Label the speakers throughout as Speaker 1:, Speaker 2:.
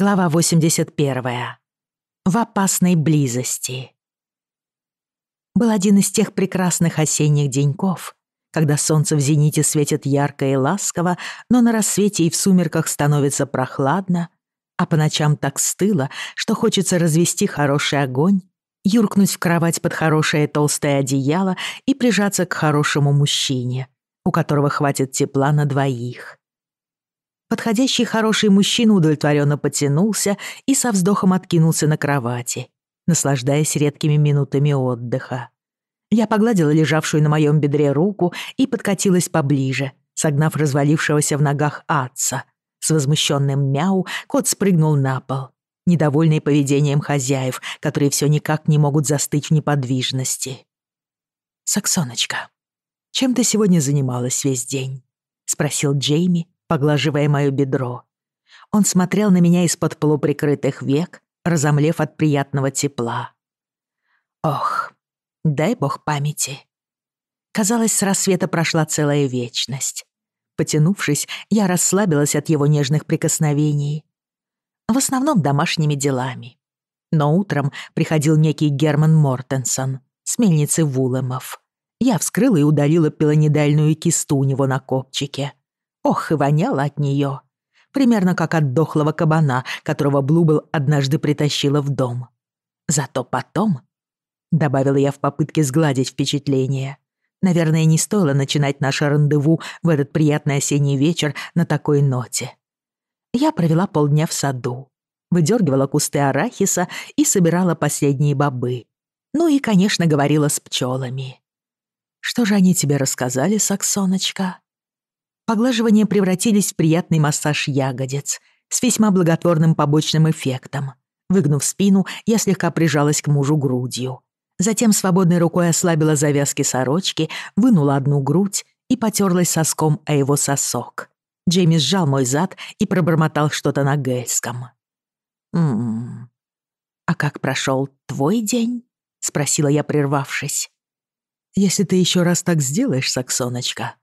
Speaker 1: Глава 81. В опасной близости. Был один из тех прекрасных осенних деньков, когда солнце в зените светит ярко и ласково, но на рассвете и в сумерках становится прохладно, а по ночам так стыло, что хочется развести хороший огонь, юркнуть в кровать под хорошее толстое одеяло и прижаться к хорошему мужчине, у которого хватит тепла на двоих. Подходящий хороший мужчина удовлетворенно потянулся и со вздохом откинулся на кровати, наслаждаясь редкими минутами отдыха. Я погладила лежавшую на моем бедре руку и подкатилась поближе, согнав развалившегося в ногах Атца. С возмущенным мяу кот спрыгнул на пол, недовольный поведением хозяев, которые все никак не могут застыть в неподвижности. «Саксоночка, чем ты сегодня занималась весь день?» — спросил Джейми, поглаживая моё бедро. Он смотрел на меня из-под полуприкрытых век, разомлев от приятного тепла. Ох, дай бог памяти. Казалось, с рассвета прошла целая вечность. Потянувшись, я расслабилась от его нежных прикосновений. В основном домашними делами. Но утром приходил некий Герман Мортенсон с мельницы Вулемов. Я вскрыла и удалила пилонидальную кисту у него на копчике. Ох, и воняло от нее. Примерно как от дохлого кабана, которого Блубл однажды притащила в дом. Зато потом... Добавила я в попытке сгладить впечатление. Наверное, не стоило начинать наше рандеву в этот приятный осенний вечер на такой ноте. Я провела полдня в саду, выдергивала кусты арахиса и собирала последние бобы. Ну и, конечно, говорила с пчелами. «Что же они тебе рассказали, Саксоночка?» Поглаживания превратились в приятный массаж ягодиц с весьма благотворным побочным эффектом. Выгнув спину, я слегка прижалась к мужу грудью. Затем свободной рукой ослабила завязки сорочки, вынула одну грудь и потерлась соском о его сосок. Джейми сжал мой зад и пробормотал что-то на гельском. «М-м, а как прошел твой день?» — спросила я, прервавшись. «Если ты еще раз так сделаешь, Саксоночка, за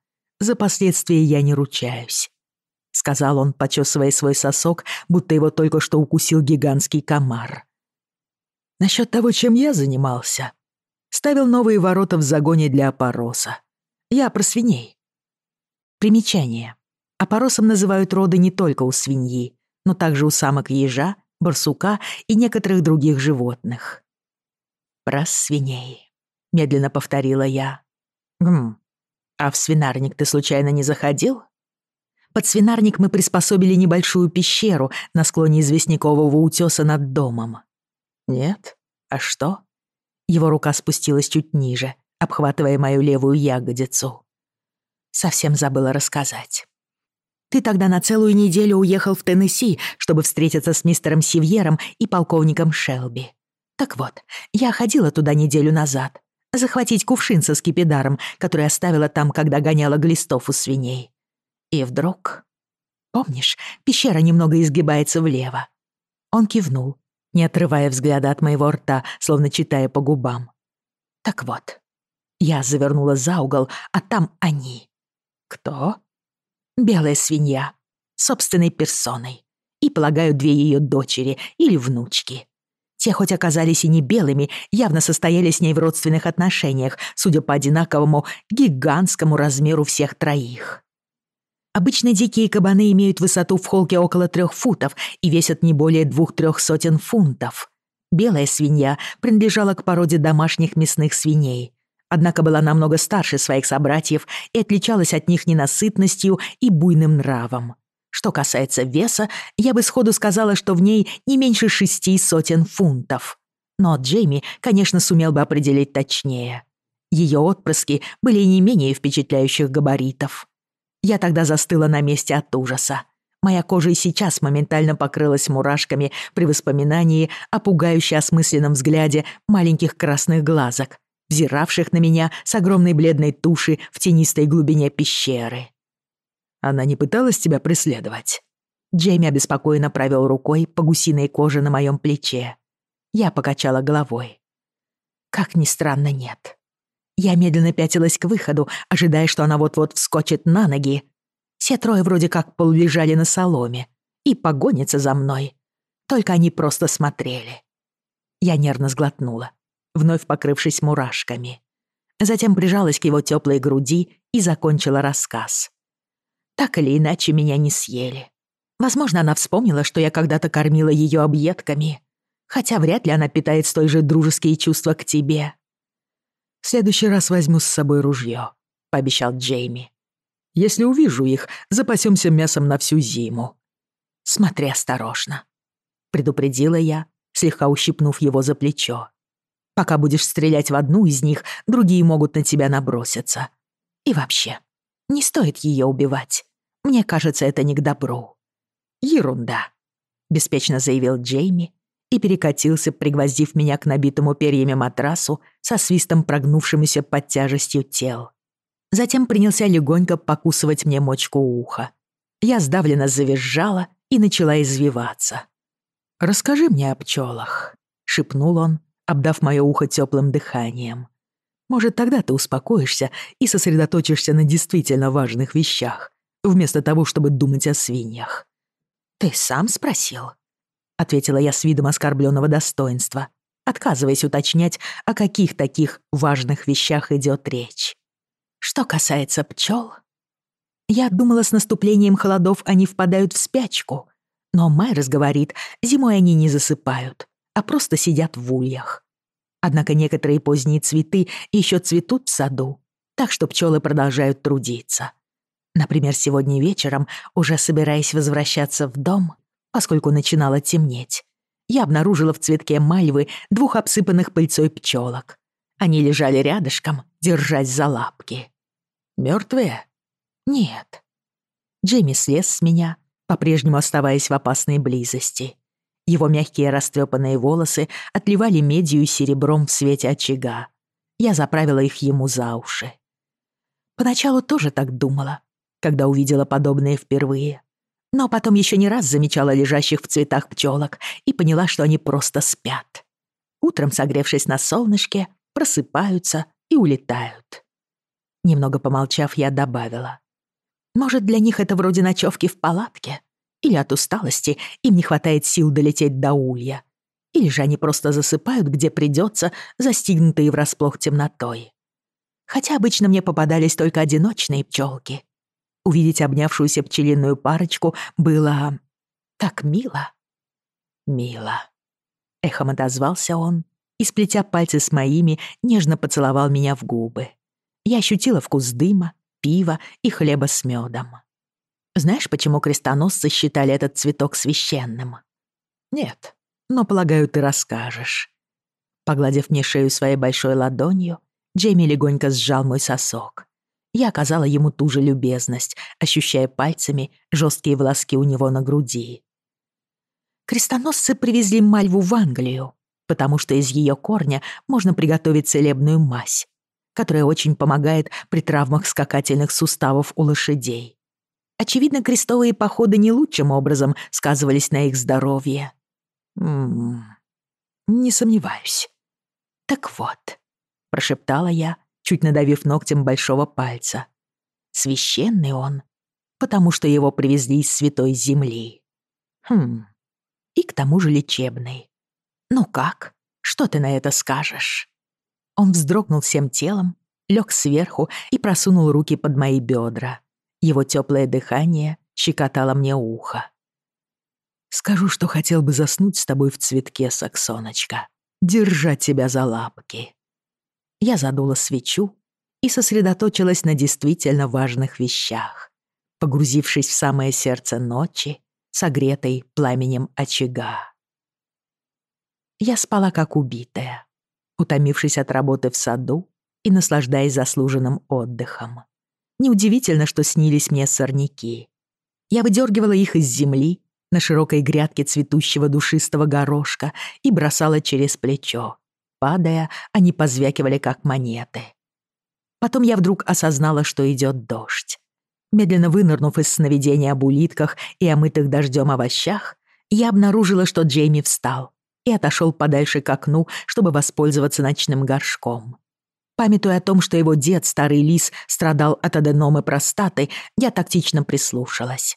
Speaker 1: последствия я не ручаюсь», — сказал он, почесывая свой сосок, будто его только что укусил гигантский комар. «Насчет того, чем я занимался, ставил новые ворота в загоне для опороса. Я про свиней». Примечание. Опоросом называют роды не только у свиньи, но также у самок ежа, барсука и некоторых других животных. «Про свиней», — медленно повторила я. «Гм, «А в свинарник ты случайно не заходил?» Под свинарник мы приспособили небольшую пещеру на склоне известнякового утёса над домом. «Нет? А что?» Его рука спустилась чуть ниже, обхватывая мою левую ягодицу. Совсем забыла рассказать. Ты тогда на целую неделю уехал в Теннесси, чтобы встретиться с мистером Сивьером и полковником Шелби. Так вот, я ходила туда неделю назад захватить кувшин со скипидаром, который оставила там, когда гоняла глистов у свиней. И вдруг... Помнишь, пещера немного изгибается влево. Он кивнул, не отрывая взгляда от моего рта, словно читая по губам. Так вот, я завернула за угол, а там они. Кто? Белая свинья, собственной персоной. И, полагаю, две ее дочери или внучки. Те хоть оказались и не белыми, явно состояли с ней в родственных отношениях, судя по одинаковому гигантскому размеру всех троих. Обычно дикие кабаны имеют высоту в холке около трех футов и весят не более двух-трех сотен фунтов. Белая свинья принадлежала к породе домашних мясных свиней, однако была намного старше своих собратьев и отличалась от них ненасытностью и буйным нравом что касается веса, я бы сходу сказала, что в ней не меньше шести сотен фунтов. Но Джейми, конечно, сумел бы определить точнее. Ее отпрыски были не менее впечатляющих габаритов. Я тогда застыла на месте от ужаса. Моя кожа и сейчас моментально покрылась мурашками при воспоминании о пугающе осмысленном взгляде маленьких красных глазок, взиравших на меня с огромной бледной туши в тенистой глубине пещеры. Она не пыталась тебя преследовать?» Джейми обеспокоенно провел рукой по гусиной коже на моем плече. Я покачала головой. Как ни странно, нет. Я медленно пятилась к выходу, ожидая, что она вот-вот вскочит на ноги. Все трое вроде как полулежали на соломе и погонятся за мной. Только они просто смотрели. Я нервно сглотнула, вновь покрывшись мурашками. Затем прижалась к его теплой груди и закончила рассказ. Так или иначе, меня не съели. Возможно, она вспомнила, что я когда-то кормила ее объедками, хотя вряд ли она питает столь же дружеские чувства к тебе.
Speaker 2: «В следующий раз возьму с собой ружье», — пообещал Джейми. «Если увижу их, запасемся мясом на всю зиму».
Speaker 1: «Смотри осторожно», — предупредила я, слегка ущипнув его за плечо. «Пока будешь стрелять в одну из них, другие могут на тебя наброситься. И вообще, не стоит ее убивать. Мне кажется, это не к добру». «Ерунда», — беспечно заявил Джейми и перекатился, пригвоздив меня к набитому перьями матрасу со свистом прогнувшимися под тяжестью тел. Затем принялся легонько покусывать мне мочку уха. Я сдавленно завизжала и начала извиваться. «Расскажи мне о пчелах», — шепнул он, обдав мое ухо теплым дыханием. «Может, тогда ты успокоишься и сосредоточишься на действительно важных вещах, вместо того, чтобы думать о свиньях. «Ты сам спросил?» — ответила я с видом оскорбленного достоинства, отказываясь уточнять, о каких таких важных вещах идет речь. «Что касается пчел, я думала, с наступлением холодов они впадают в спячку. Но Майрос говорит, зимой они не засыпают, а просто сидят в ульях. Однако некоторые поздние цветы еще цветут в саду, так что пчелы продолжают трудиться. Например, сегодня вечером, уже собираясь возвращаться в дом, поскольку начинало темнеть, я обнаружила в цветке мальвы двух обсыпанных пыльцой пчелок. Они лежали рядышком, держась за лапки. Мёртвые? Нет. Джимми слез с меня, по-прежнему оставаясь в опасной близости. Его мягкие растрепанные волосы отливали медью и серебром в свете очага. Я заправила их ему за уши. Поначалу тоже так думала, когда увидела подобное впервые. Но потом еще не раз замечала лежащих в цветах пчелок и поняла, что они просто спят. Утром, согревшись на солнышке, просыпаются и улетают. Немного помолчав, я добавила. Может, для них это вроде ночевки в палатке? Или от усталости им не хватает сил долететь до улья? Или же они просто засыпают, где придется, застигнутые врасплох темнотой? Хотя обычно мне попадались только одиночные пчелки, увидеть обнявшуюся пчелиную парочку было... так мило. Мило. Эхом отозвался он и, сплетя пальцы с моими, нежно поцеловал меня в губы. Я ощутила вкус дыма, пива и хлеба с медом. Знаешь, почему крестоносцы считали этот цветок священным? Нет, но, полагаю, ты расскажешь. Погладив мне шею своей большой ладонью, Джейми легонько сжал мой сосок. Я оказала ему ту же любезность, ощущая пальцами жесткие волоски у него на груди. Крестоносцы привезли мальву в Англию, потому что из ее корня можно приготовить целебную мазь, которая очень помогает при травмах скакательных суставов у лошадей. Очевидно, крестовые походы не лучшим образом сказывались на их здоровье. М не сомневаюсь. Так вот, прошептала я, чуть надавив ногтем большого пальца. Священный он, потому что его привезли из святой земли. Хм, и к тому же лечебный. Ну как? Что ты на это скажешь? Он вздрогнул всем телом, лег сверху и просунул руки под мои бедра. Его теплое дыхание щекотало мне ухо. «Скажу, что хотел бы заснуть с тобой в цветке, Саксоночка, держать тебя за лапки. Я задула свечу и сосредоточилась на действительно важных вещах, погрузившись в самое сердце ночи, согретой пламенем очага. Я спала как убитая, утомившись от работы в саду и наслаждаясь заслуженным отдыхом. Неудивительно, что снились мне сорняки. Я выдергивала их из земли на широкой грядке цветущего душистого горошка и бросала через плечо, падая, они позвякивали как монеты. Потом я вдруг осознала, что идет дождь. Медленно вынырнув из сновидения об улитках и омытых дождем овощах, я обнаружила, что Джейми встал и отошел подальше к окну, чтобы воспользоваться ночным горшком. Памятуя о том, что его дед, старый лис, страдал от аденомы простаты, я тактично прислушалась.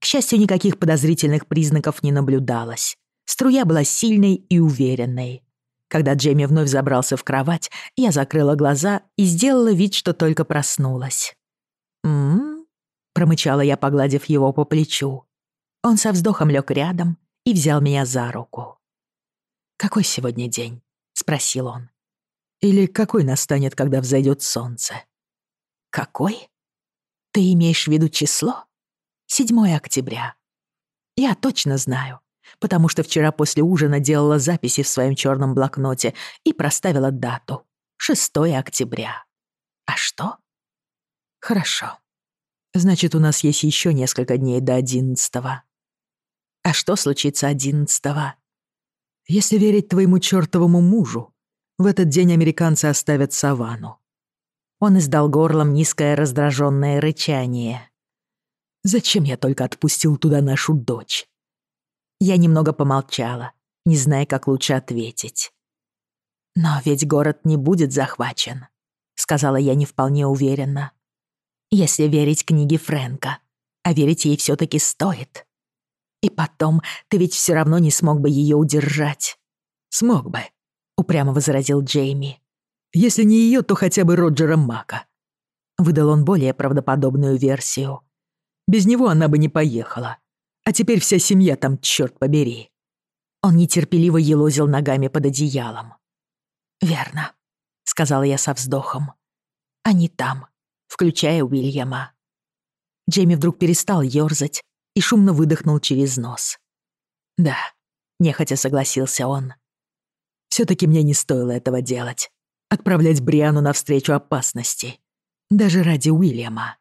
Speaker 1: К счастью, никаких подозрительных признаков не наблюдалось. Струя была сильной и уверенной когда Джейми вновь забрался в кровать, я закрыла глаза и сделала вид, что только проснулась. м «М-м-м», м промычала я, погладив его по плечу. Он со вздохом лег рядом и взял меня за руку. «Какой сегодня день?» — спросил он. «Или какой настанет, когда взойдет солнце?» «Какой? Ты имеешь в виду число? 7 октября. Я точно знаю, потому что вчера после ужина делала записи в своем черном блокноте и проставила дату — 6 октября. А что? Хорошо. Значит, у нас есть еще несколько дней до одиннадцатого. А что случится одиннадцатого? Если верить твоему чертовому мужу, в этот день американцы оставят саванну. Он издал горлом низкое раздраженное рычание. «Зачем я только отпустил туда нашу дочь? Я немного помолчала, не зная, как лучше ответить. «Но ведь город не будет захвачен», — сказала я не вполне уверенно. «Если верить книге Фрэнка, а верить ей все таки стоит. И потом, ты ведь все равно не смог бы ее удержать». «Смог бы», — упрямо возразил Джейми. «Если не ее, то хотя бы Роджера Мака». Выдал он более правдоподобную версию. «Без него она бы не поехала. А теперь вся семья там, черт побери. Он нетерпеливо елозил ногами под одеялом. «Верно», — сказала я со вздохом. «Они там, включая Уильяма». Джейми вдруг перестал ёрзать и шумно выдохнул через нос. «Да», — нехотя согласился он. «Всё-таки мне не стоило этого делать. Отправлять Бриану навстречу опасности. Даже ради Уильяма».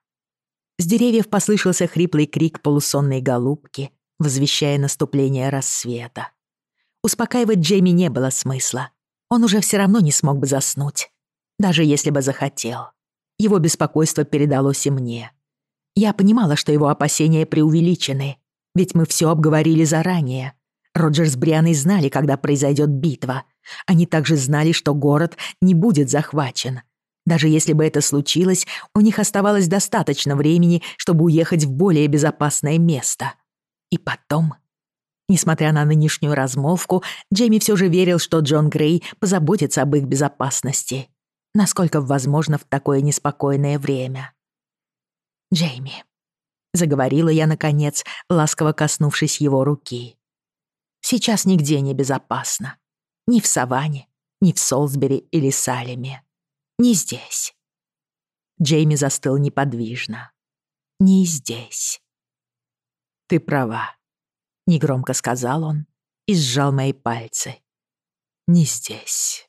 Speaker 1: С деревьев послышался хриплый крик полусонной голубки, возвещая наступление рассвета. Успокаивать Джейми не было смысла. Он уже все равно не смог бы заснуть, даже если бы захотел. Его беспокойство передалось и мне. Я понимала, что его опасения преувеличены, ведь мы все обговорили заранее. Роджер с Брианой знали, когда произойдет битва. Они также знали, что город не будет захвачен. Даже если бы это случилось, у них оставалось достаточно времени, чтобы уехать в более безопасное место. И потом... Несмотря на нынешнюю размолвку, Джейми все же верил, что Джон Грей позаботится об их безопасности. Насколько возможно в такое неспокойное время. «Джейми», — заговорила я наконец, ласково коснувшись его руки. «Сейчас нигде не безопасно. Ни в Саванне, ни в Солсбери или Салеме. Не здесь. Джейми застыл неподвижно. Не здесь. Ты права, негромко сказал он и сжал мои пальцы. Не здесь.